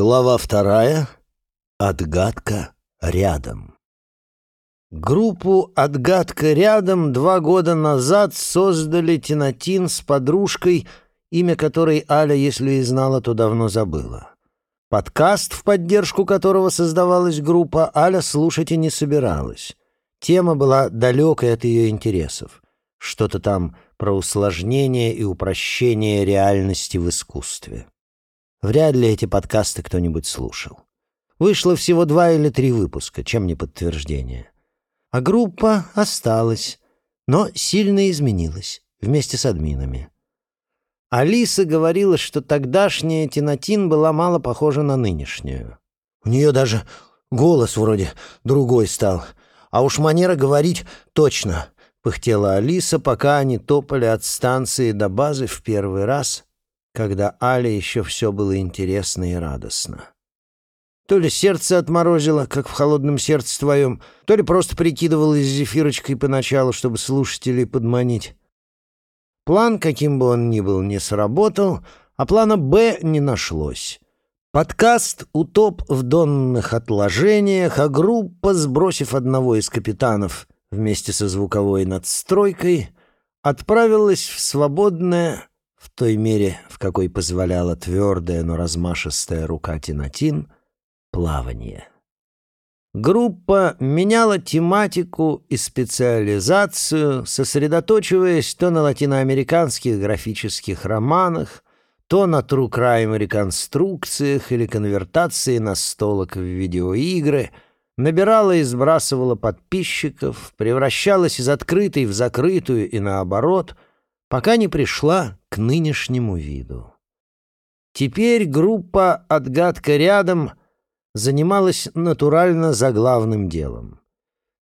Глава вторая. Отгадка рядом. Группу «Отгадка рядом» два года назад создали Тинатин с подружкой, имя которой Аля, если и знала, то давно забыла. Подкаст, в поддержку которого создавалась группа, Аля слушать и не собиралась. Тема была далекой от ее интересов. Что-то там про усложнение и упрощение реальности в искусстве. Вряд ли эти подкасты кто-нибудь слушал. Вышло всего два или три выпуска, чем не подтверждение. А группа осталась, но сильно изменилась вместе с админами. Алиса говорила, что тогдашняя Тинатин была мало похожа на нынешнюю. У нее даже голос вроде другой стал, а уж манера говорить точно, пыхтела Алиса, пока они топали от станции до базы в первый раз — когда Але еще все было интересно и радостно. То ли сердце отморозило, как в холодном сердце твоем, то ли просто прикидывалось зефирочкой поначалу, чтобы слушателей подманить. План, каким бы он ни был, не сработал, а плана «Б» не нашлось. Подкаст утоп в донных отложениях, а группа, сбросив одного из капитанов вместе со звуковой надстройкой, отправилась в свободное в той мере, в какой позволяла твердая, но размашистая рука Тинатин, плавание. Группа меняла тематику и специализацию, сосредоточиваясь то на латиноамериканских графических романах, то на true crime реконструкциях или конвертации настолок в видеоигры, набирала и сбрасывала подписчиков, превращалась из открытой в закрытую и наоборот — пока не пришла к нынешнему виду. Теперь группа «Отгадка рядом» занималась натурально заглавным делом.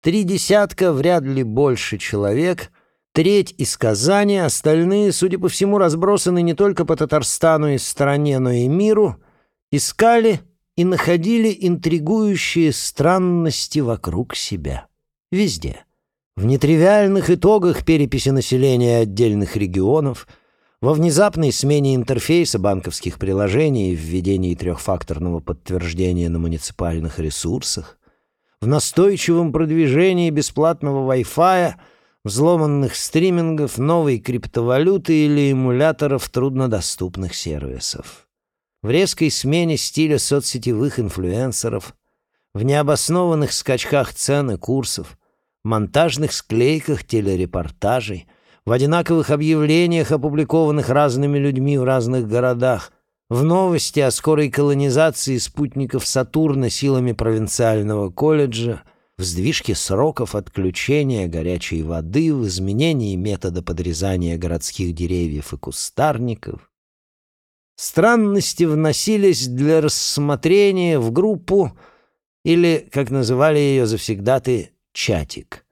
Три десятка, вряд ли больше человек, треть из Казани, остальные, судя по всему, разбросаны не только по Татарстану и стране, но и миру, искали и находили интригующие странности вокруг себя. Везде. В нетривиальных итогах переписи населения отдельных регионов, во внезапной смене интерфейса банковских приложений и введении трехфакторного подтверждения на муниципальных ресурсах, в настойчивом продвижении бесплатного Wi-Fi, взломанных стримингов, новой криптовалюты или эмуляторов труднодоступных сервисов, в резкой смене стиля соцсетевых инфлюенсеров, в необоснованных скачках цен и курсов – монтажных склейках телерепортажей, в одинаковых объявлениях, опубликованных разными людьми в разных городах, в новости о скорой колонизации спутников Сатурна силами провинциального колледжа, в сдвижке сроков отключения горячей воды, в изменении метода подрезания городских деревьев и кустарников. Странности вносились для рассмотрения в группу или, как называли ее завсегдаты, чатик.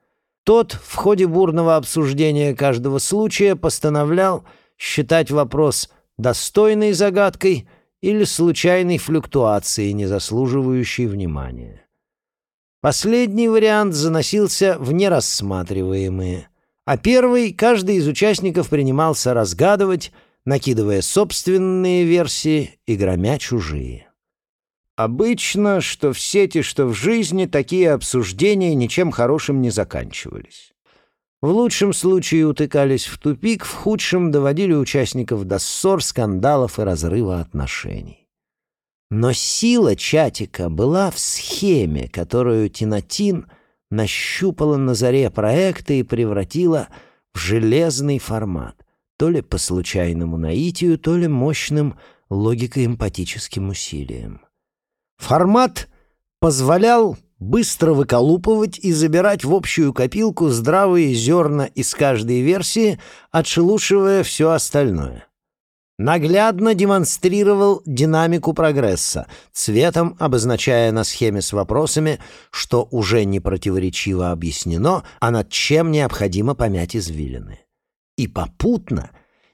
Тот в ходе бурного обсуждения каждого случая постановлял считать вопрос достойной загадкой или случайной флюктуацией, не заслуживающей внимания. Последний вариант заносился в нерассматриваемые, а первый каждый из участников принимался разгадывать, накидывая собственные версии и громя чужие. Обычно, что в сети, что в жизни, такие обсуждения ничем хорошим не заканчивались. В лучшем случае утыкались в тупик, в худшем доводили участников до ссор, скандалов и разрыва отношений. Но сила чатика была в схеме, которую Тинатин нащупала на заре проекта и превратила в железный формат, то ли по случайному наитию, то ли мощным логико-эмпатическим усилием. Формат позволял быстро выколупывать и забирать в общую копилку здравые зерна из каждой версии, отшелушивая все остальное. Наглядно демонстрировал динамику прогресса, цветом обозначая на схеме с вопросами, что уже не противоречиво объяснено, а над чем необходимо помять извилины. И попутно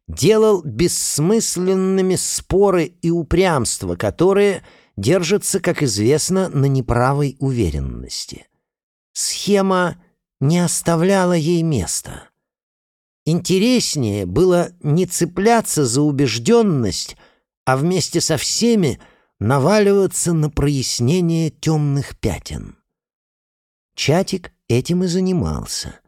делал бессмысленными споры и упрямства, которые — держится, как известно, на неправой уверенности. Схема не оставляла ей места. Интереснее было не цепляться за убежденность, а вместе со всеми наваливаться на прояснение темных пятен. Чатик этим и занимался,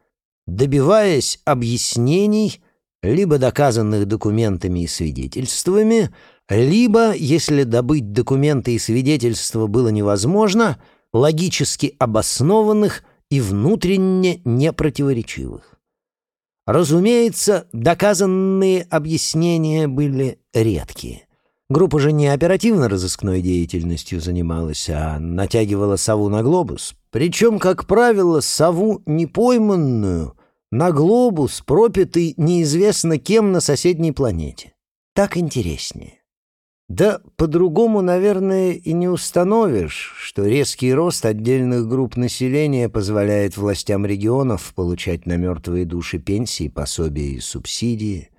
добиваясь объяснений, либо доказанных документами и свидетельствами, либо, если добыть документы и свидетельства было невозможно, логически обоснованных и внутренне непротиворечивых. Разумеется, доказанные объяснения были редкие. Группа же не оперативно-розыскной деятельностью занималась, а натягивала сову на глобус. Причем, как правило, сову непойманную на глобус, пропитый неизвестно кем на соседней планете. Так интереснее. Да по-другому, наверное, и не установишь, что резкий рост отдельных групп населения позволяет властям регионов получать на мертвые души пенсии, пособия и субсидии,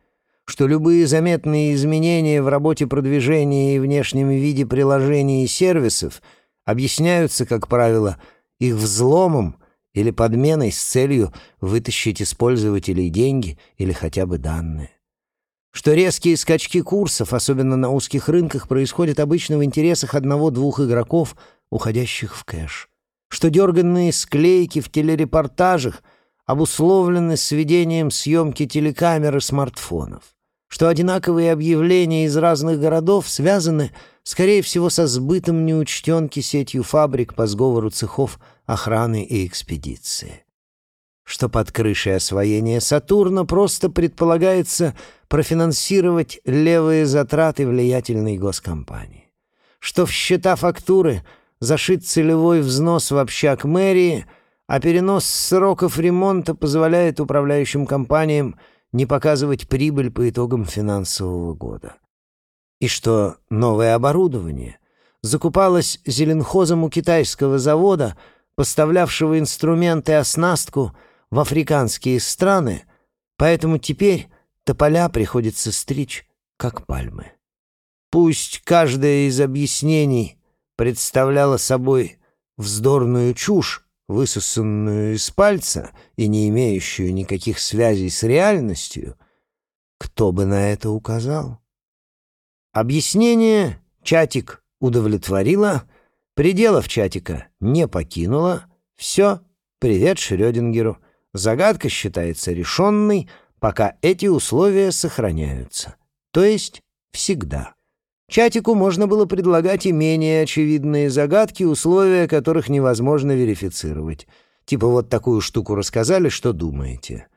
что любые заметные изменения в работе продвижения и внешнем виде приложений и сервисов объясняются, как правило, их взломом или подменой с целью вытащить из пользователей деньги или хотя бы данные. Что резкие скачки курсов, особенно на узких рынках, происходят обычно в интересах одного-двух игроков, уходящих в кэш, что дерганные склейки в телерепортажах обусловлены сведением съемки телекамер и смартфонов, что одинаковые объявления из разных городов связаны, скорее всего, со сбытом неучтенки сетью фабрик по сговору цехов охраны и экспедиции что под крышей освоения Сатурна просто предполагается профинансировать левые затраты влиятельной госкомпании, что в счета фактуры зашит целевой взнос в общак мэрии, а перенос сроков ремонта позволяет управляющим компаниям не показывать прибыль по итогам финансового года. И что новое оборудование закупалось зеленхозом у китайского завода, поставлявшего инструменты и оснастку – в африканские страны, поэтому теперь тополя приходится стричь, как пальмы. Пусть каждое из объяснений представляло собой вздорную чушь, высосанную из пальца и не имеющую никаких связей с реальностью, кто бы на это указал? Объяснение чатик удовлетворило, пределов чатика не покинуло, все, привет Шрёдингеру — Загадка считается решенной, пока эти условия сохраняются. То есть всегда. Чатику можно было предлагать и менее очевидные загадки, условия которых невозможно верифицировать. Типа вот такую штуку рассказали, что думаете.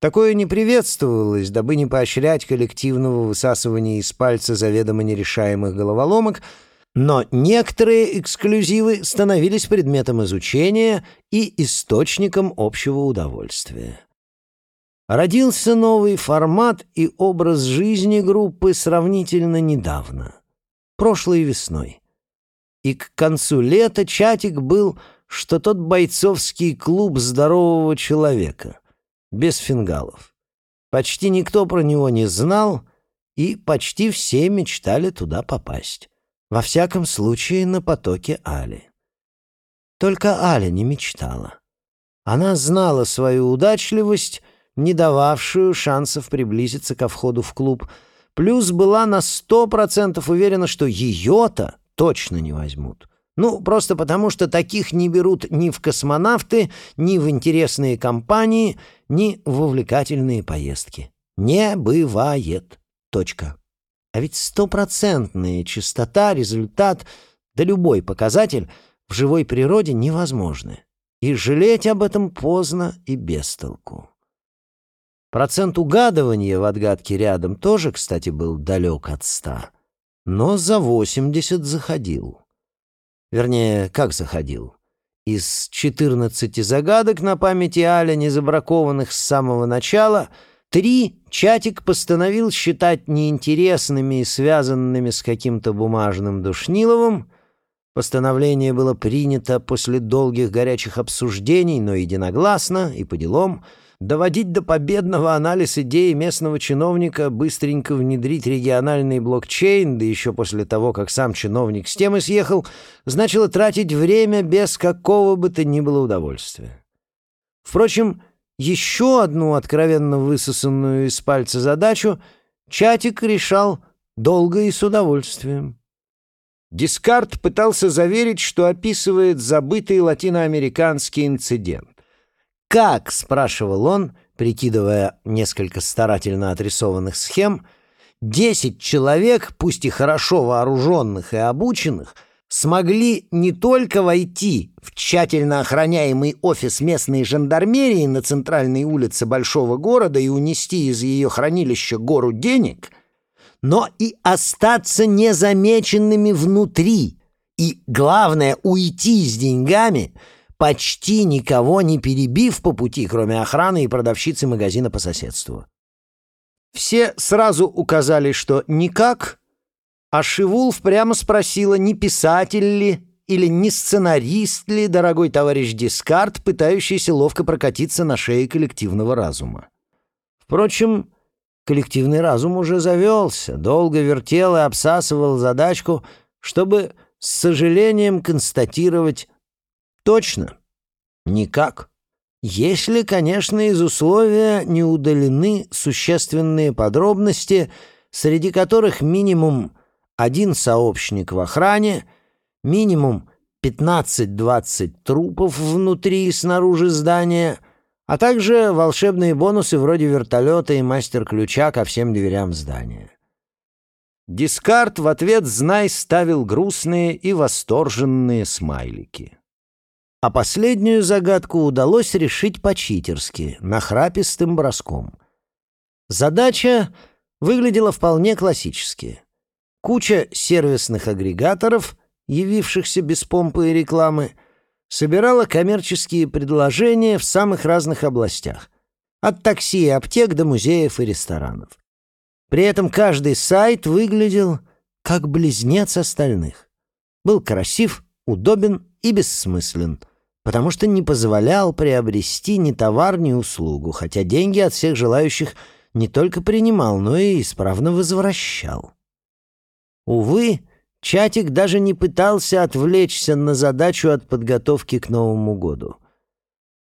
Такое не приветствовалось, дабы не поощрять коллективного высасывания из пальца заведомо нерешаемых головоломок — но некоторые эксклюзивы становились предметом изучения и источником общего удовольствия. Родился новый формат и образ жизни группы сравнительно недавно, прошлой весной. И к концу лета чатик был, что тот бойцовский клуб здорового человека, без фингалов. Почти никто про него не знал, и почти все мечтали туда попасть. Во всяком случае, на потоке Али. Только Аля не мечтала. Она знала свою удачливость, не дававшую шансов приблизиться ко входу в клуб, плюс была на сто процентов уверена, что ее-то точно не возьмут. Ну, просто потому, что таких не берут ни в космонавты, ни в интересные компании, ни в увлекательные поездки. Не бывает. Точка. А ведь стопроцентная частота, результат, да любой показатель в живой природе невозможны. И жалеть об этом поздно и без толку. Процент угадывания в отгадке рядом тоже, кстати, был далек от ста, но за восемьдесят заходил. Вернее, как заходил? Из четырнадцати загадок на памяти Аля, не забракованных с самого начала — Три чатик постановил считать неинтересными и связанными с каким-то бумажным Душниловым. Постановление было принято после долгих горячих обсуждений, но единогласно и по делам. Доводить до победного анализ идеи местного чиновника, быстренько внедрить региональный блокчейн, да еще после того, как сам чиновник с темы съехал, значило тратить время без какого бы то ни было удовольствия. Впрочем, еще одну откровенно высосанную из пальца задачу чатик решал долго и с удовольствием. Дискарт пытался заверить, что описывает забытый латиноамериканский инцидент. «Как?» — спрашивал он, прикидывая несколько старательно отрисованных схем, «десять человек, пусть и хорошо вооруженных и обученных, смогли не только войти в тщательно охраняемый офис местной жандармерии на центральной улице большого города и унести из ее хранилища гору денег — но и остаться незамеченными внутри. И, главное, уйти с деньгами, почти никого не перебив по пути, кроме охраны и продавщицы магазина по соседству. Все сразу указали, что никак, а Шивулов прямо спросила, не писатель ли или не сценарист ли, дорогой товарищ Дискарт, пытающийся ловко прокатиться на шее коллективного разума. Впрочем, Коллективный разум уже завелся, долго вертел и обсасывал задачку, чтобы с сожалением констатировать точно никак. Если, конечно, из условия не удалены существенные подробности, среди которых минимум один сообщник в охране, минимум 15-20 трупов внутри и снаружи здания — а также волшебные бонусы вроде вертолета и мастер-ключа ко всем дверям здания. Дискарт в ответ, знай, ставил грустные и восторженные смайлики. А последнюю загадку удалось решить по-читерски, нахрапистым броском. Задача выглядела вполне классически. Куча сервисных агрегаторов, явившихся без помпы и рекламы — собирала коммерческие предложения в самых разных областях, от такси и аптек до музеев и ресторанов. При этом каждый сайт выглядел как близнец остальных. Был красив, удобен и бессмыслен, потому что не позволял приобрести ни товар, ни услугу, хотя деньги от всех желающих не только принимал, но и исправно возвращал. Увы, Чатик даже не пытался отвлечься на задачу от подготовки к Новому году.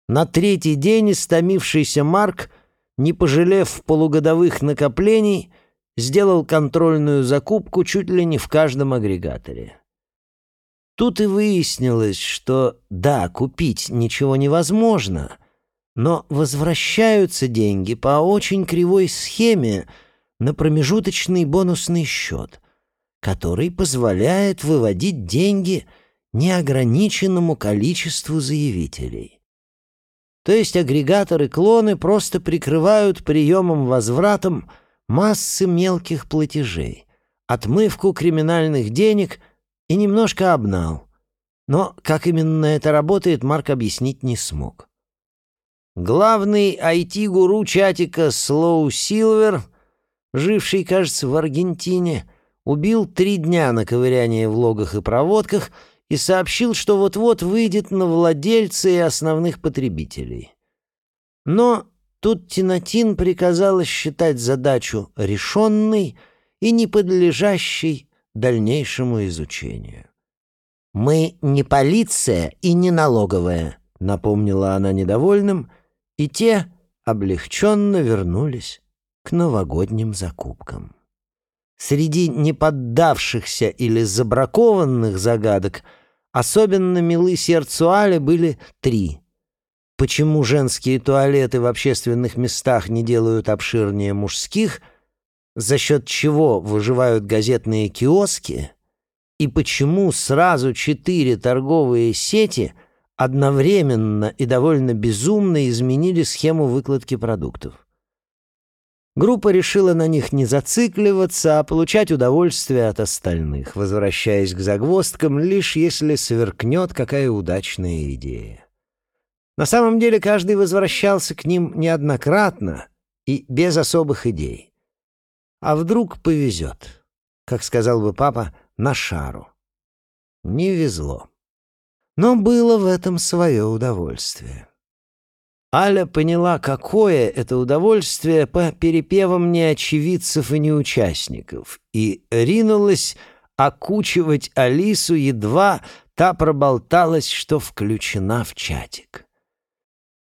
На третий день истомившийся Марк, не пожалев полугодовых накоплений, сделал контрольную закупку чуть ли не в каждом агрегаторе. Тут и выяснилось, что да, купить ничего невозможно, но возвращаются деньги по очень кривой схеме на промежуточный бонусный счет — который позволяет выводить деньги неограниченному количеству заявителей. То есть агрегаторы-клоны просто прикрывают приемом-возвратом массы мелких платежей, отмывку криминальных денег и немножко обнал. Но как именно это работает, Марк объяснить не смог. Главный IT-гуру чатика Слоу Силвер, живший, кажется, в Аргентине, — убил три дня на ковыряние в логах и проводках и сообщил, что вот-вот выйдет на владельца и основных потребителей. Но тут Тинатин приказала считать задачу решенной и не подлежащей дальнейшему изучению. «Мы не полиция и не налоговая», — напомнила она недовольным, и те облегченно вернулись к новогодним закупкам. Среди неподдавшихся или забракованных загадок особенно милы сердцу Али были три. Почему женские туалеты в общественных местах не делают обширнее мужских, за счет чего выживают газетные киоски, и почему сразу четыре торговые сети одновременно и довольно безумно изменили схему выкладки продуктов. Группа решила на них не зацикливаться, а получать удовольствие от остальных, возвращаясь к загвоздкам, лишь если сверкнет какая удачная идея. На самом деле каждый возвращался к ним неоднократно и без особых идей. А вдруг повезет, как сказал бы папа, на шару. Не везло. Но было в этом свое удовольствие. Аля поняла, какое это удовольствие по перепевам неочевидцев и неучастников, и ринулась окучивать Алису, едва та проболталась, что включена в чатик.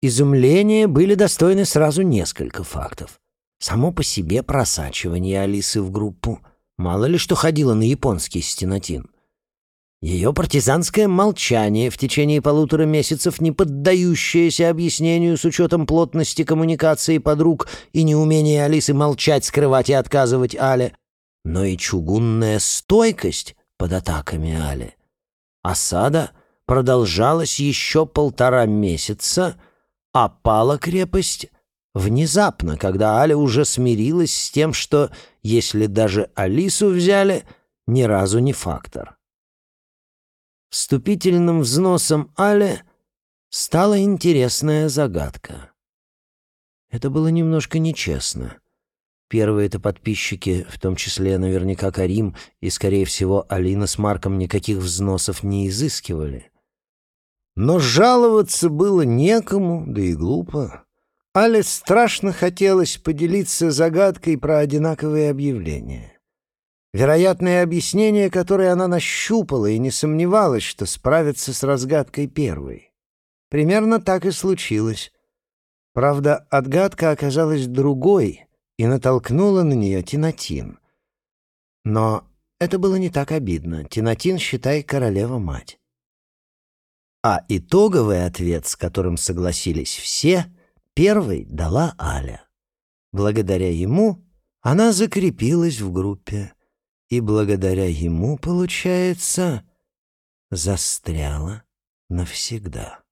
Изумления были достойны сразу несколько фактов. Само по себе просачивание Алисы в группу. Мало ли что ходило на японский стенотин. Ее партизанское молчание в течение полутора месяцев, не поддающееся объяснению с учетом плотности коммуникации подруг и неумения Алисы молчать, скрывать и отказывать Але, но и чугунная стойкость под атаками Але. Осада продолжалась еще полтора месяца, а пала крепость внезапно, когда Аля уже смирилась с тем, что, если даже Алису взяли, ни разу не фактор. Вступительным взносом Але стала интересная загадка. Это было немножко нечестно. Первые-то подписчики, в том числе наверняка Карим и, скорее всего, Алина с Марком никаких взносов не изыскивали. Но жаловаться было некому, да и глупо. Але страшно хотелось поделиться загадкой про одинаковые объявления. Вероятное объяснение, которое она нащупала и не сомневалась, что справится с разгадкой первой. Примерно так и случилось. Правда, отгадка оказалась другой и натолкнула на нее Тинатин. Но это было не так обидно. Тинатин, считай, королева-мать. А итоговый ответ, с которым согласились все, первой дала Аля. Благодаря ему она закрепилась в группе и благодаря ему, получается, застряла навсегда.